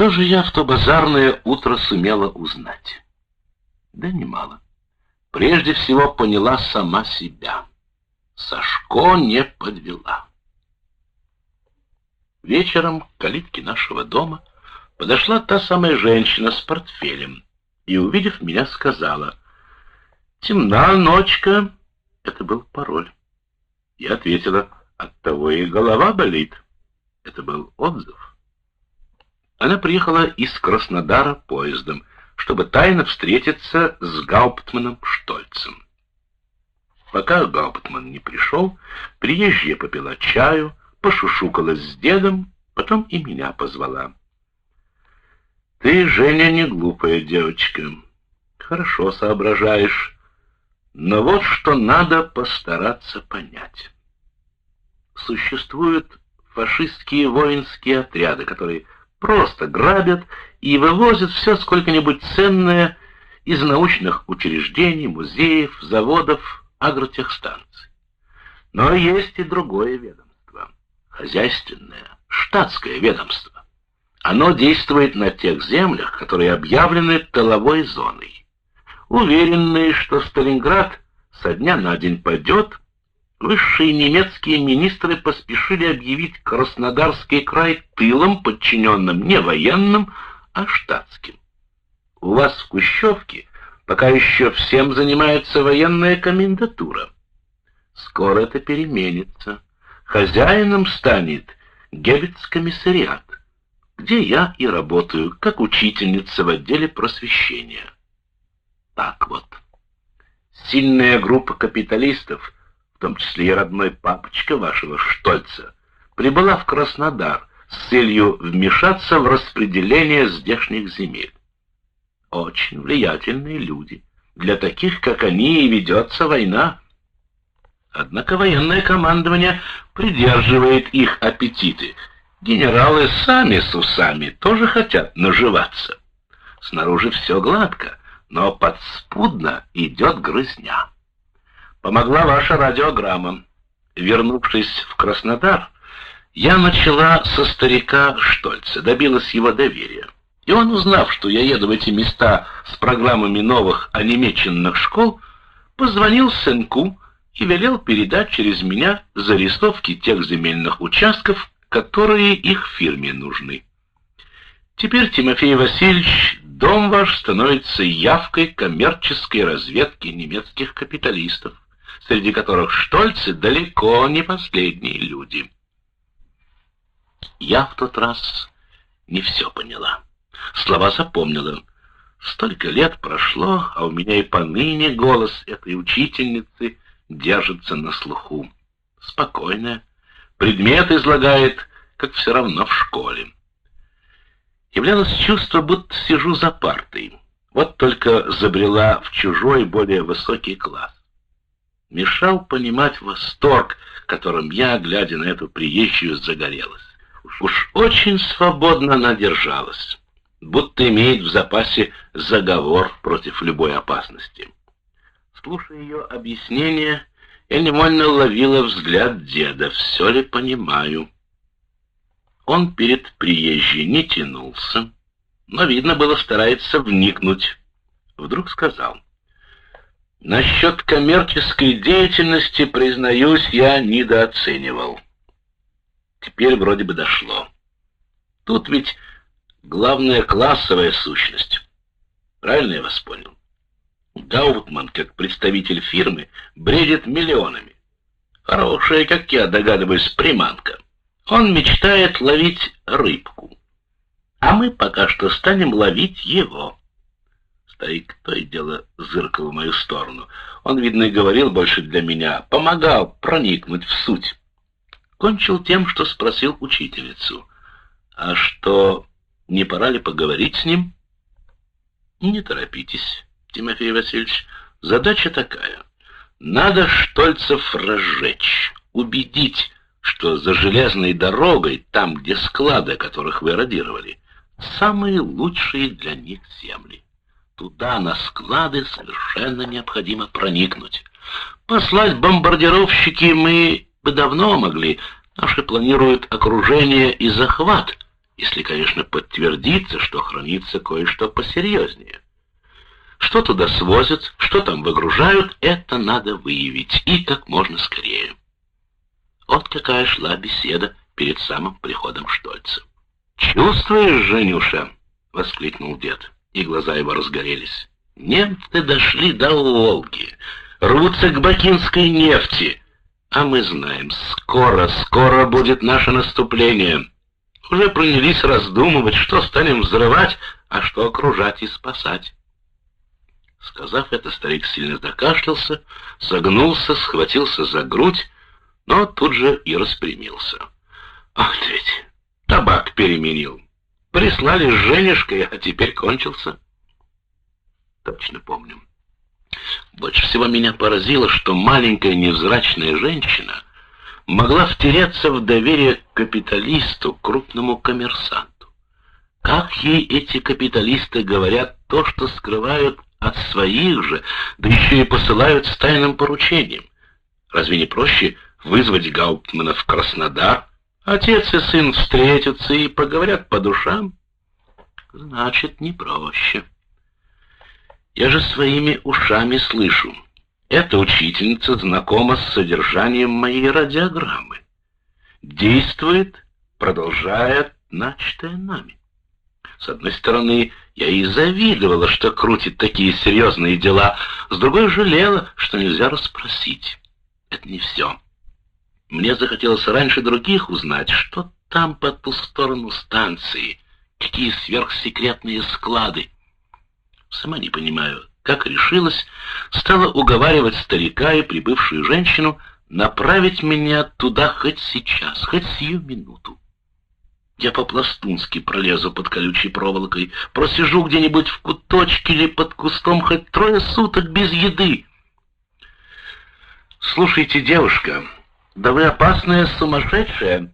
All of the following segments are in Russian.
Что же я в то базарное утро сумела узнать? Да немало. Прежде всего поняла сама себя. Сашко не подвела. Вечером к калитке нашего дома подошла та самая женщина с портфелем и, увидев меня, сказала «Темна ночка». Это был пароль. Я ответила «Оттого и голова болит». Это был отзыв. Она приехала из Краснодара поездом, чтобы тайно встретиться с Гауптманом Штольцем. Пока Гауптман не пришел, приезжая попила чаю, пошушукалась с дедом, потом и меня позвала. «Ты, Женя, не глупая девочка. Хорошо соображаешь. Но вот что надо постараться понять. Существуют фашистские воинские отряды, которые просто грабят и вывозят все сколько-нибудь ценное из научных учреждений, музеев, заводов, агротехстанций. Но есть и другое ведомство, хозяйственное, штатское ведомство. Оно действует на тех землях, которые объявлены тыловой зоной. Уверенные, что Сталинград со дня на день пойдет, высшие немецкие министры поспешили объявить Краснодарский край тылом, подчиненным не военным, а штатским. У вас в Кущевке пока еще всем занимается военная комендатура. Скоро это переменится. Хозяином станет Геббельс-комиссариат, где я и работаю, как учительница в отделе просвещения. Так вот. Сильная группа капиталистов, в том числе и родной папочка вашего Штольца, прибыла в Краснодар с целью вмешаться в распределение здешних земель. Очень влиятельные люди. Для таких, как они, и ведется война. Однако военное командование придерживает их аппетиты. Генералы сами с усами тоже хотят наживаться. Снаружи все гладко, но подспудно идет грызня. Помогла ваша радиограмма. Вернувшись в Краснодар, я начала со старика Штольца, добилась его доверия. И он, узнав, что я еду в эти места с программами новых онемеченных школ, позвонил сынку и велел передать через меня зарисовки тех земельных участков, которые их фирме нужны. Теперь, Тимофей Васильевич, дом ваш становится явкой коммерческой разведки немецких капиталистов, среди которых штольцы далеко не последние люди. Я в тот раз не все поняла. Слова запомнила. Столько лет прошло, а у меня и поныне голос этой учительницы держится на слуху. Спокойная, предмет излагает, как все равно в школе. Являлось чувство, будто сижу за партой. Вот только забрела в чужой, более высокий класс. Мешал понимать восторг, которым я, глядя на эту приезжую, загорелась. Уж очень свободно она держалась будто имеет в запасе заговор против любой опасности. Слушая ее объяснение, я невольно ловила взгляд деда, все ли понимаю. Он перед приезжей не тянулся, но, видно было, старается вникнуть. Вдруг сказал, «Насчет коммерческой деятельности, признаюсь, я недооценивал. Теперь вроде бы дошло. Тут ведь главная классовая сущность. Правильно я вас понял? Гаутман, как представитель фирмы, бредит миллионами. Хорошая, как я догадываюсь, приманка. Он мечтает ловить рыбку. А мы пока что станем ловить его. Старик то и дело зыркал в мою сторону. Он, видно, и говорил больше для меня, помогал проникнуть в суть. Кончил тем, что спросил учительницу. А что не пора ли поговорить с ним? Не торопитесь, Тимофей Васильевич. Задача такая. Надо Штольцев разжечь, убедить, что за железной дорогой, там, где склады, которых вы радировали, самые лучшие для них земли. Туда, на склады, совершенно необходимо проникнуть. Послать бомбардировщики мы бы давно могли. Наши планируют окружение и захват — Если, конечно, подтвердится, что хранится кое-что посерьезнее. Что туда свозят, что там выгружают, это надо выявить, и как можно скорее. Вот какая шла беседа перед самым приходом Штольца. «Чувствуешь, Женюша?» — воскликнул дед, и глаза его разгорелись. «Немцы дошли до Волги, рвутся к бакинской нефти, а мы знаем, скоро, скоро будет наше наступление. Уже принялись раздумывать, что станем взрывать, а что окружать и спасать». Сказав это, старик сильно закашлялся, согнулся, схватился за грудь, но тут же и распрямился. «Ах ты ведь, табак переменил!» Прислали с Женешкой, а теперь кончился. Точно помню. Больше всего меня поразило, что маленькая невзрачная женщина могла втереться в доверие к капиталисту, крупному коммерсанту. Как ей эти капиталисты говорят то, что скрывают от своих же, да еще и посылают с тайным поручением? Разве не проще вызвать Гауптмана в Краснодар, Отец и сын встретятся и поговорят по душам. Значит, не проще. Я же своими ушами слышу. Эта учительница знакома с содержанием моей радиограммы. Действует, продолжает начатое нами. С одной стороны, я и завидовала, что крутит такие серьезные дела, с другой жалела, что нельзя расспросить. Это не все. Мне захотелось раньше других узнать, что там по ту сторону станции, какие сверхсекретные склады. Сама не понимаю, как решилась, стала уговаривать старика и прибывшую женщину направить меня туда хоть сейчас, хоть сию минуту. Я по-пластунски пролезу под колючей проволокой, просижу где-нибудь в куточке или под кустом хоть трое суток без еды. Слушайте, девушка, «Да вы опасная сумасшедшая!»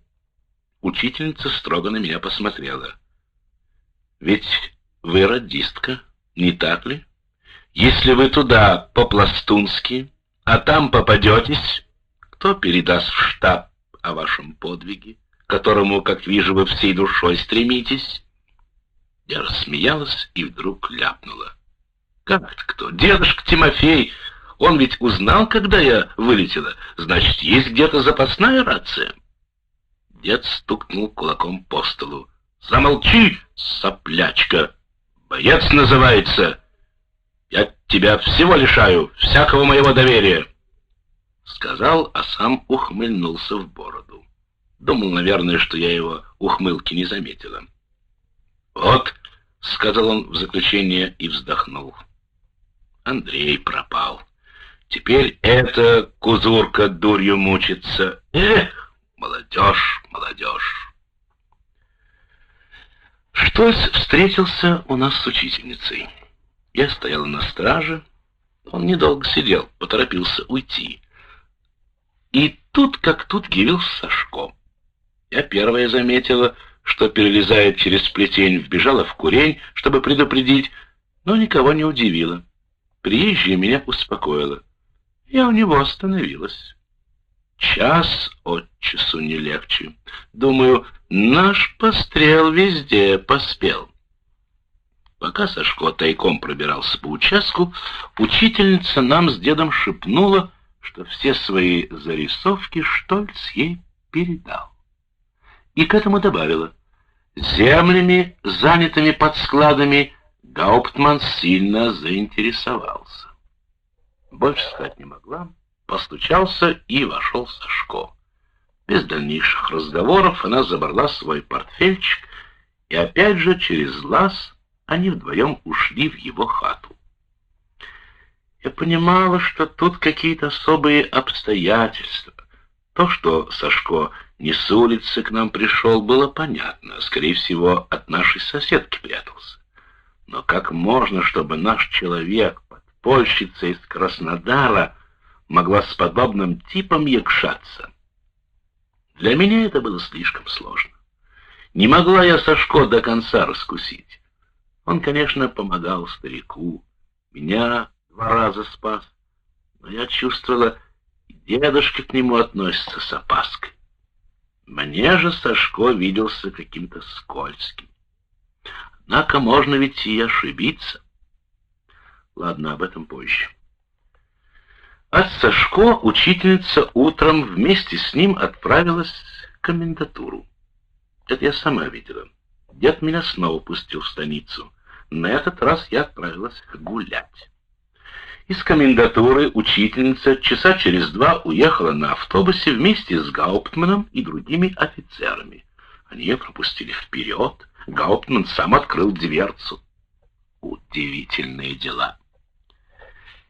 Учительница строго на меня посмотрела. «Ведь вы радистка, не так ли? Если вы туда по-пластунски, а там попадетесь, кто передаст в штаб о вашем подвиге, которому, как вижу, вы всей душой стремитесь?» Я рассмеялась и вдруг ляпнула. «Как это кто? Дедушка Тимофей!» Он ведь узнал, когда я вылетела. Значит, есть где-то запасная рация. Дед стукнул кулаком по столу. Замолчи, соплячка. Боец называется. Я тебя всего лишаю, всякого моего доверия. Сказал, а сам ухмыльнулся в бороду. Думал, наверное, что я его ухмылки не заметила. «Вот», — сказал он в заключение и вздохнул. Андрей пропал. Теперь эта кузурка дурью мучится. Эх, молодежь, молодежь. Штольц встретился у нас с учительницей. Я стояла на страже. Он недолго сидел, поторопился уйти. И тут, как тут, явился Сашко. Я первая заметила, что перелезает через плетень, вбежала в курень, чтобы предупредить, но никого не удивила. Приезжая меня успокоила. Я у него остановилась. Час от часу не легче. Думаю, наш пострел везде поспел. Пока Сашко тайком пробирался по участку, учительница нам с дедом шепнула, что все свои зарисовки Штольц ей передал. И к этому добавила, землями, занятыми под складами, Гауптман сильно заинтересовался. Больше сказать не могла. Постучался и вошел Сашко. Без дальнейших разговоров она забрала свой портфельчик, и опять же через лаз они вдвоем ушли в его хату. Я понимала, что тут какие-то особые обстоятельства. То, что Сашко не с улицы к нам пришел, было понятно. Скорее всего, от нашей соседки прятался. Но как можно, чтобы наш человек подпольщица из Краснодара могла с подобным типом якшаться. Для меня это было слишком сложно. Не могла я Сашко до конца раскусить. Он, конечно, помогал старику, меня два раза спас, но я чувствовала, дедушка к нему относится с опаской. Мне же Сашко виделся каким-то скользким. Однако можно ведь и ошибиться. Ладно, об этом позже. От Сашко учительница утром вместе с ним отправилась в комендатуру. Это я сама видела. Дед меня снова пустил в станицу. На этот раз я отправилась гулять. Из комендатуры учительница часа через два уехала на автобусе вместе с Гауптманом и другими офицерами. Они ее пропустили вперед. Гауптман сам открыл дверцу. Удивительные дела.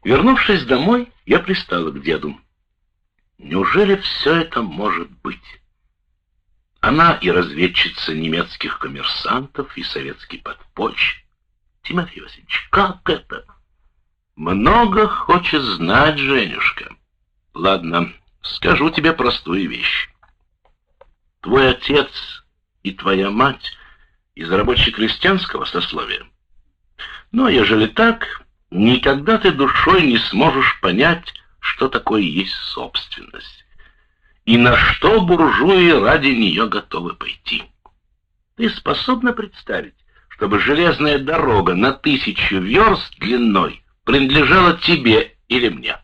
Вернувшись домой, я пристала к деду. Неужели все это может быть? Она и разведчица немецких коммерсантов, и советский подпольщик. Тимофей Васильевич, как это? Много хочет знать, Женюшка. Ладно, скажу тебе простую вещь. Твой отец и твоя мать из рабоче-крестьянского сословия. Но ежели так, никогда ты душой не сможешь понять, что такое есть собственность, и на что буржуи ради нее готовы пойти. Ты способна представить, чтобы железная дорога на тысячу верст длиной принадлежала тебе или мне.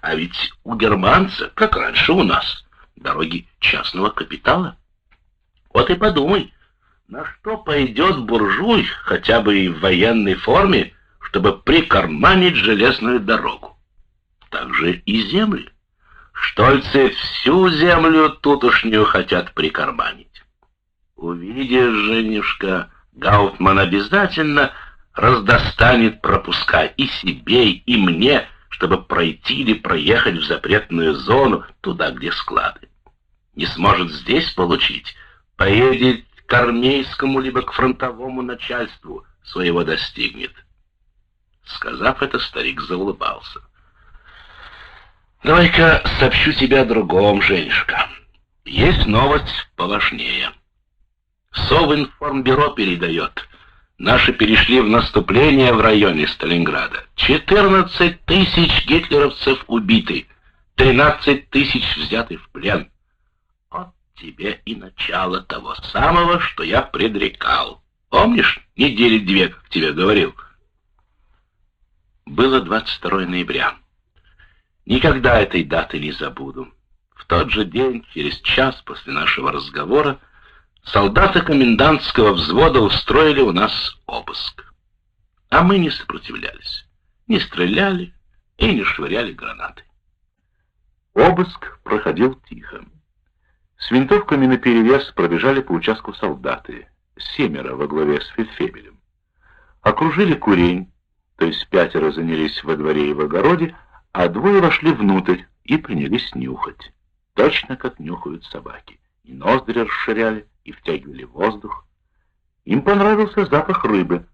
А ведь у германца, как раньше у нас, дороги частного капитала. Вот и подумай, на что пойдет буржуй, хотя бы и в военной форме, чтобы прикарманить железную дорогу. Так же и земли. Штольцы всю землю тутошнюю хотят прикарманить. Увидишь, женюшка, Гауптман обязательно раздостанет пропуска и себе, и мне, чтобы пройти или проехать в запретную зону, туда, где склады. Не сможет здесь получить, поедет к армейскому либо к фронтовому начальству, своего достигнет. Сказав это, старик заулыбался. «Давай-ка сообщу тебе о другом, Женюшка. Есть новость поважнее. Совинформбюро передает». Наши перешли в наступление в районе Сталинграда. 14 тысяч гитлеровцев убиты, 13 тысяч взяты в плен. Вот тебе и начало того самого, что я предрекал. Помнишь, недели две, как тебе говорил? Было 22 ноября. Никогда этой даты не забуду. В тот же день, через час после нашего разговора, солдаты комендантского взвода устроили у нас обыск. А мы не сопротивлялись, не стреляли и не швыряли гранаты. Обыск проходил тихо. С винтовками наперевес пробежали по участку солдаты, семеро во главе с фельдфебелем. Окружили курень, то есть пятеро занялись во дворе и в огороде, а двое вошли внутрь и принялись нюхать, точно как нюхают собаки. И ноздри расширяли, и втягивали воздух. Им понравился запах рыбы,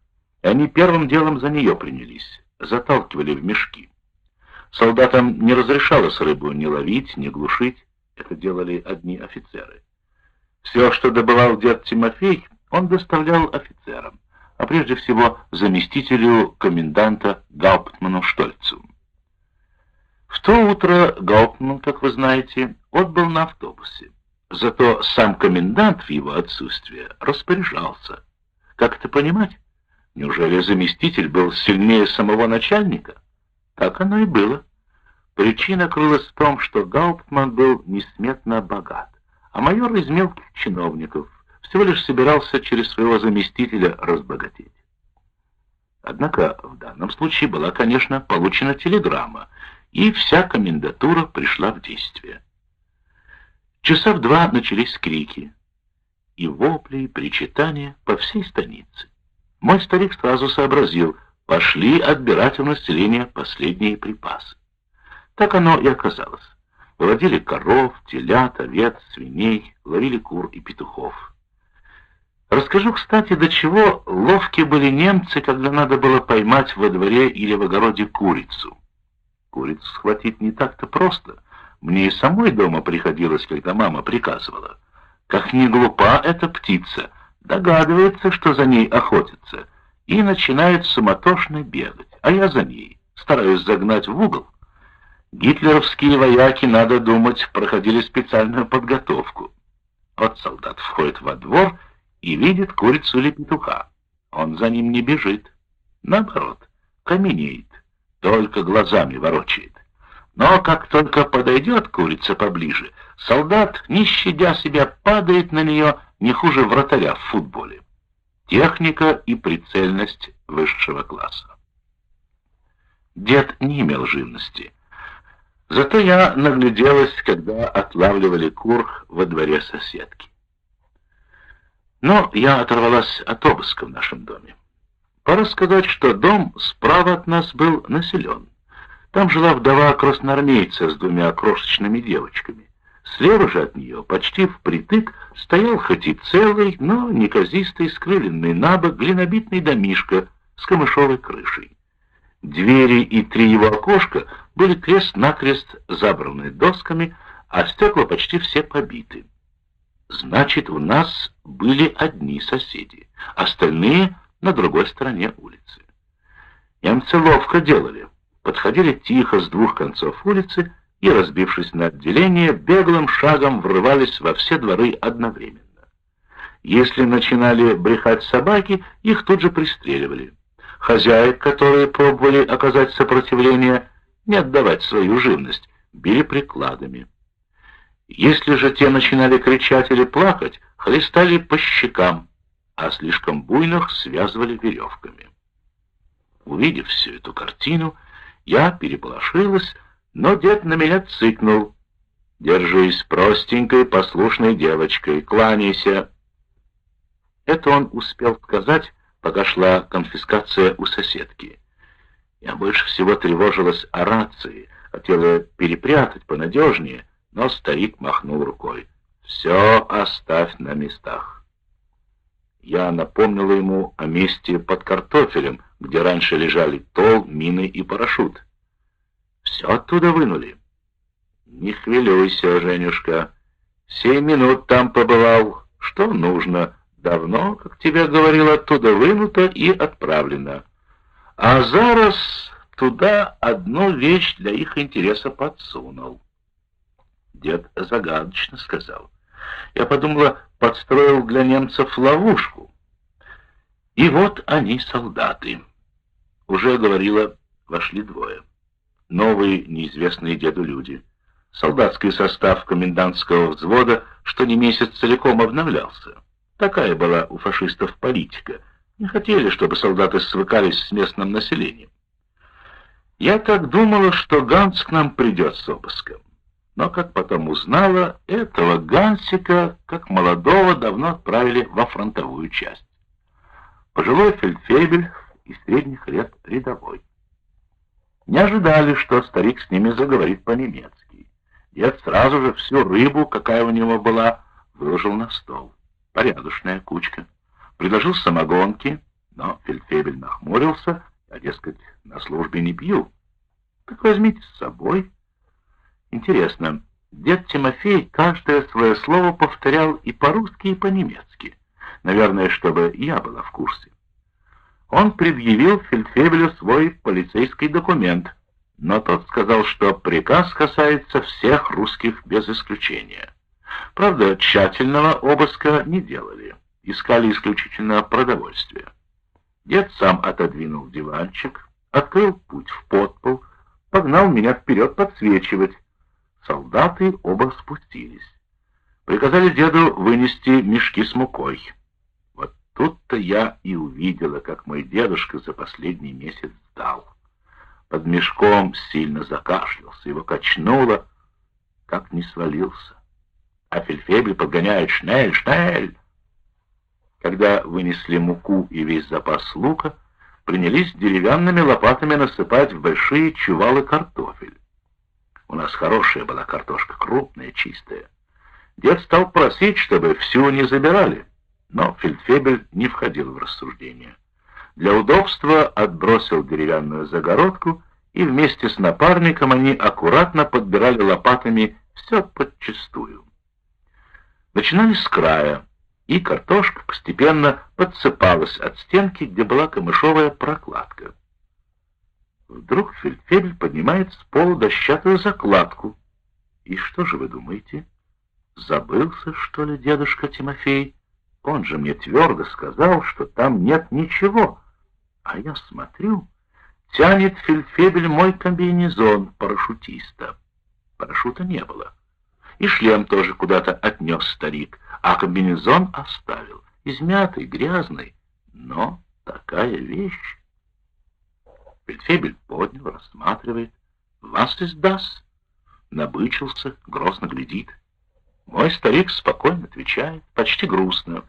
и они первым делом за нее принялись, заталкивали в мешки. Солдатам не разрешалось рыбу ни ловить, ни глушить, это делали одни офицеры. Все, что добывал дед Тимофей, он доставлял офицерам, а прежде всего заместителю коменданта Гауптману Штольцу. В то утро Гауптман, как вы знаете, отбыл на автобусе. Зато сам комендант в его отсутствие распоряжался. Как это понимать? Неужели заместитель был сильнее самого начальника? Так оно и было. Причина крылась в том, что Гауптман был несметно богат, а майор из мелких чиновников всего лишь собирался через своего заместителя разбогатеть. Однако в данном случае была, конечно, получена телеграмма, и вся комендатура пришла в действие. Часа в два начались крики и вопли, и причитания по всей станице. Мой старик сразу сообразил, пошли отбирать у населения последние припасы. Так оно и оказалось. Выводили коров, телят, овец, свиней, ловили кур и петухов. Расскажу, кстати, до чего ловки были немцы, когда надо было поймать во дворе или в огороде курицу. Курицу схватить не так-то просто — мне и самой дома приходилось, когда мама приказывала. Как не глупа эта птица, догадывается, что за ней охотятся, и начинает суматошно бегать, а я за ней, стараюсь загнать в угол. Гитлеровские вояки, надо думать, проходили специальную подготовку. Вот солдат входит во двор и видит курицу или петуха. Он за ним не бежит. Наоборот, каменеет, только глазами ворочает. Но как только подойдет курица поближе, солдат, не щадя себя, падает на нее не хуже вратаря в футболе. Техника и прицельность высшего класса. Дед не имел живности. Зато я нагляделась, когда отлавливали кур во дворе соседки. Но я оторвалась от обыска в нашем доме. Пора сказать, что дом справа от нас был населен. Там жила вдова красноармейца с двумя крошечными девочками. Слева же от нее, почти впритык, стоял хоть и целый, но неказистый, скрыленный набок глинобитный домишко с камышовой крышей. Двери и три его окошка были крест-накрест забраны досками, а стекла почти все побиты. Значит, у нас были одни соседи, остальные на другой стороне улицы. Немцы ловко делали. Подходили тихо с двух концов улицы и, разбившись на отделение, беглым шагом врывались во все дворы одновременно. Если начинали брехать собаки, их тут же пристреливали. Хозяек, которые пробовали оказать сопротивление, не отдавать свою живность, били прикладами. Если же те начинали кричать или плакать, хлестали по щекам, а слишком буйных связывали веревками. Увидев всю эту картину, я переполошилась, но дед на меня цыкнул. «Держись простенькой, послушной девочкой, кланяйся!» Это он успел сказать, пока шла конфискация у соседки. Я больше всего тревожилась о рации, хотела перепрятать понадежнее, но старик махнул рукой. «Все оставь на местах». Я напомнила ему о месте под картофелем, где раньше лежали тол, мины и парашют. «Все оттуда вынули?» «Не хвилюйся, Женюшка. Семь минут там побывал. Что нужно?» Давно, как тебе говорил, оттуда вынуто и отправлено. А зараз туда одну вещь для их интереса подсунул. Дед загадочно сказал. Я подумала, подстроил для немцев ловушку. И вот они, солдаты. Уже говорила, вошли двое. Новые, неизвестные деду люди. Солдатский состав комендантского взвода, что не месяц целиком обновлялся. Такая была у фашистов политика. Не хотели, чтобы солдаты свыкались с местным населением. Я так думала, что Ганс к нам придет с обыском. Но, как потом узнала, этого Гансика, как молодого, давно отправили во фронтовую часть. Пожилой фельдфебель и средних лет рядовой. Не ожидали, что старик с ними заговорит по-немецки. Дед сразу же всю рыбу, какая у него была, выложил на стол порядочная кучка. Предложил самогонки, но фельдфебель нахмурился, а, дескать, на службе не пью. Так возьмите с собой. Интересно, дед Тимофей каждое свое слово повторял и по-русски, и по-немецки. Наверное, чтобы я была в курсе. Он предъявил фельдфебелю свой полицейский документ, но тот сказал, что приказ касается всех русских без исключения. Правда, тщательного обыска не делали, искали исключительно продовольствие. Дед сам отодвинул диванчик, открыл путь в подпол, погнал меня вперед подсвечивать. Солдаты оба спустились. Приказали деду вынести мешки с мукой. Вот тут-то я и увидела, как мой дедушка за последний месяц сдал. Под мешком сильно закашлялся, его качнуло, как не свалился а фельдфебель подгоняет «Шнель! Шнель!». Когда вынесли муку и весь запас лука, принялись деревянными лопатами насыпать в большие чувалы картофель. У нас хорошая была картошка, крупная, чистая. Дед стал просить, чтобы всю не забирали, но фельдфебель не входил в рассуждение. Для удобства отбросил деревянную загородку, и вместе с напарником они аккуратно подбирали лопатами все подчистую. Начинали с края, и картошка постепенно подсыпалась от стенки, где была камышовая прокладка. Вдруг фельдфебель поднимает с пола дощатую закладку. И что же вы думаете? Забылся, что ли, дедушка Тимофей? Он же мне твердо сказал, что там нет ничего. А я смотрю, тянет фельдфебель мой комбинезон парашютиста. Парашюта не было. И шлем тоже куда-то отнес старик, а комбинезон оставил, измятый, грязный. Но такая вещь. Фельдфебель поднял, рассматривает. Вас издаст. Набычился, грозно глядит. Мой старик спокойно отвечает, почти грустно.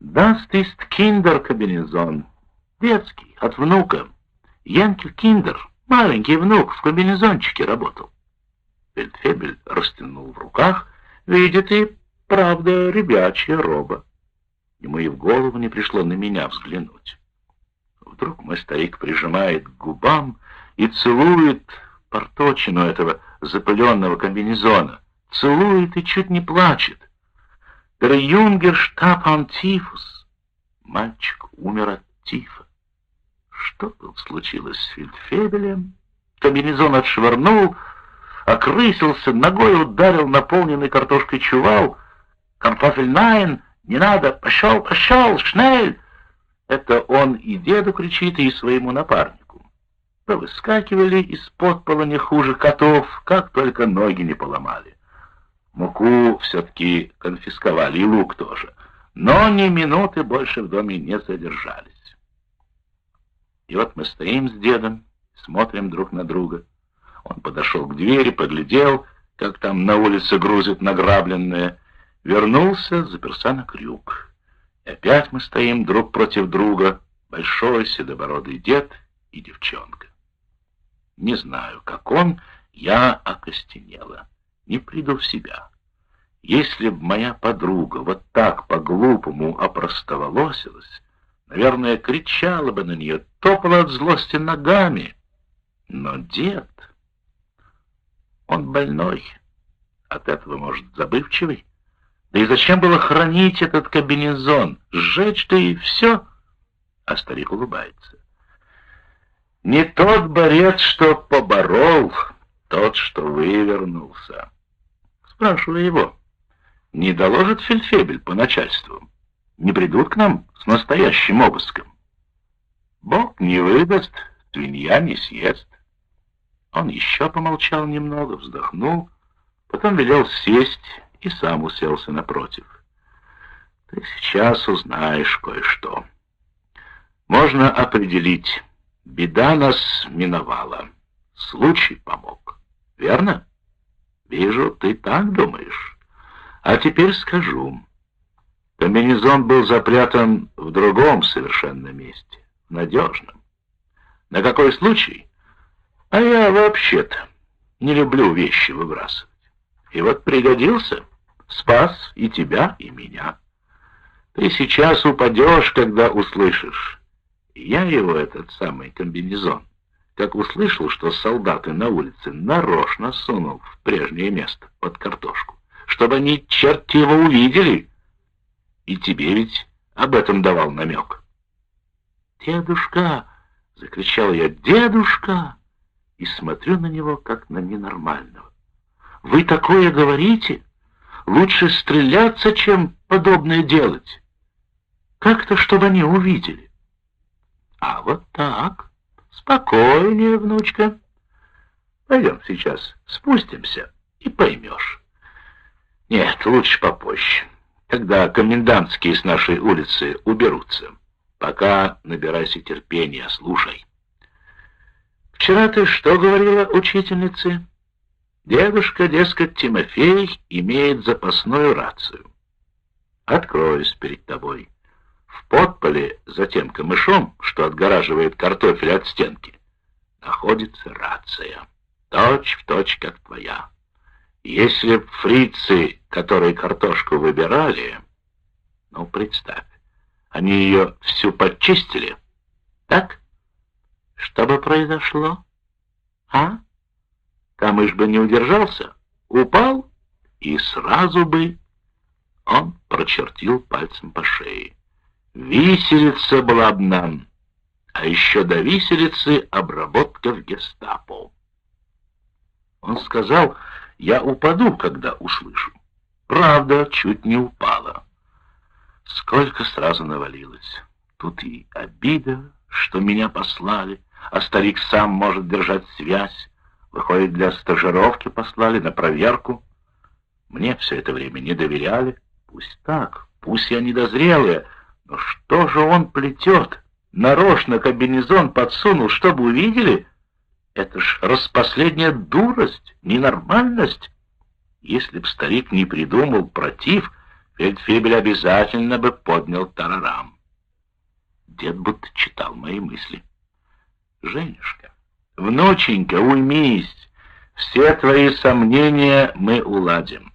Das ist Киндер-комбинезон. Детский, от внука. Янкель Киндер, маленький внук, в комбинезончике работал. Фельдфебель растянул в руках, видит и, правда, ребячья роба. Ему и в голову не пришло на меня взглянуть. Вдруг мой старик прижимает к губам и целует порточину этого запыленного комбинезона. Целует и чуть не плачет. Der штаб ан тифус. Мальчик умер от тифа. Что тут случилось с фельдфебелем? Комбинезон отшвырнул, окрысился, ногой ударил наполненный картошкой чувал. Картофель найн, не надо, пошел, пошел, шнель. Это он и деду кричит, и своему напарнику. Повыскакивали из-под пола не хуже котов, как только ноги не поломали. Муку все-таки конфисковали, и лук тоже. Но ни минуты больше в доме не задержались. И вот мы стоим с дедом, смотрим друг на друга. Он подошел к двери, поглядел, как там на улице грузит награбленное, вернулся, заперся на крюк. Опять мы стоим друг против друга, большой седобородый дед и девчонка. Не знаю, как он, я окостенела, не приду в себя. Если б моя подруга вот так по-глупому опростоволосилась, наверное, кричала бы на нее, топала от злости ногами. Но дед... Он больной, от этого, может, забывчивый. Да и зачем было хранить этот кабинезон? Сжечь-то и все. А старик улыбается. Не тот борец, что поборол, тот, что вывернулся. Спрашиваю его, не доложит фельдфебель по начальству? Не придут к нам с настоящим обыском? Бог не выдаст, свинья не съест. Он еще помолчал немного, вздохнул, потом велел сесть и сам уселся напротив. Ты сейчас узнаешь кое-что. Можно определить, беда нас миновала, случай помог. Верно? Вижу, ты так думаешь. А теперь скажу. Комбинезон был запрятан в другом совершенно месте, надежном. На какой случай? А я вообще-то не люблю вещи выбрасывать. И вот пригодился, спас и тебя, и меня. Ты сейчас упадешь, когда услышишь. Я его, этот самый комбинезон, как услышал, что солдаты на улице нарочно сунул в прежнее место под картошку, чтобы они, черт его, увидели. И тебе ведь об этом давал намек. «Дедушка!» — закричал я. «Дедушка!» и смотрю на него, как на ненормального. «Вы такое говорите? Лучше стреляться, чем подобное делать. Как-то, чтобы они увидели». «А вот так. Спокойнее, внучка. Пойдем сейчас спустимся и поймешь». «Нет, лучше попозже, когда комендантские с нашей улицы уберутся. Пока набирайся терпения, слушай». Вчера ты что говорила учительнице? Дедушка, дескать, Тимофей имеет запасную рацию. Откроюсь перед тобой. В подполе за тем камышом, что отгораживает картофель от стенки, находится рация. Точь в точь, как твоя. Если б фрицы, которые картошку выбирали, ну, представь, они ее всю подчистили, так? Что бы произошло? А? Камыш бы не удержался, упал и сразу бы... Он прочертил пальцем по шее. Виселица была бы нам, а еще до виселицы обработка в гестапо. Он сказал, я упаду, когда услышу. Правда, чуть не упала. Сколько сразу навалилось. Тут и обида, что меня послали, а старик сам может держать связь. Выходит, для стажировки послали на проверку. Мне все это время не доверяли. Пусть так, пусть я недозрелая, но что же он плетет? Нарочно комбинезон подсунул, чтобы увидели? Это ж распоследняя дурость, ненормальность. Если б старик не придумал против, Фельдфебель обязательно бы поднял тарарам. Дед будто читал мои мысли. Женюшка, внученька, уймись, все твои сомнения мы уладим.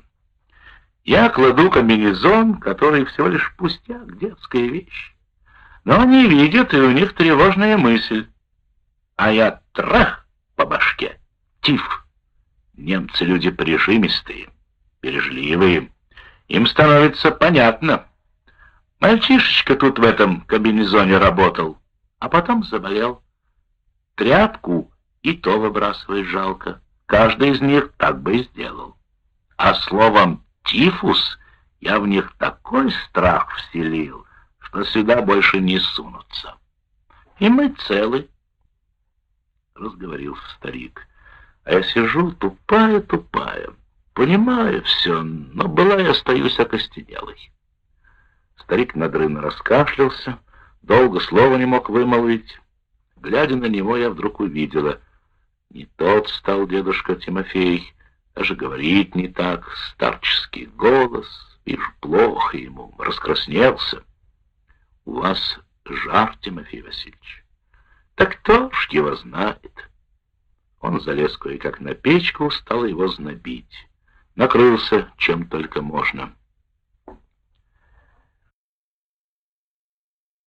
Я кладу комбинезон, который всего лишь пустяк, детская вещь. Но они видят, и у них тревожная мысль. А я трах по башке. Тиф. Немцы люди прижимистые, бережливые. Им становится понятно. Мальчишечка тут в этом комбинезоне работал, а потом заболел. Тряпку и то выбрасывать жалко. Каждый из них так бы и сделал. А словом «тифус» я в них такой страх вселил, что сюда больше не сунутся. И мы целы, — разговорился старик. А я сижу тупая-тупая, понимаю все, но была и остаюсь окостенелой. Старик надрывно раскашлялся, долго слова не мог вымолвить. Глядя на него, я вдруг увидела. Не тот стал дедушка Тимофей, даже говорит не так, старческий голос, вижу, плохо ему, раскраснелся. У вас жар, Тимофей Васильевич. Так кто ж его знает? Он залез кое-как на печку, стал его знобить. Накрылся, чем только можно.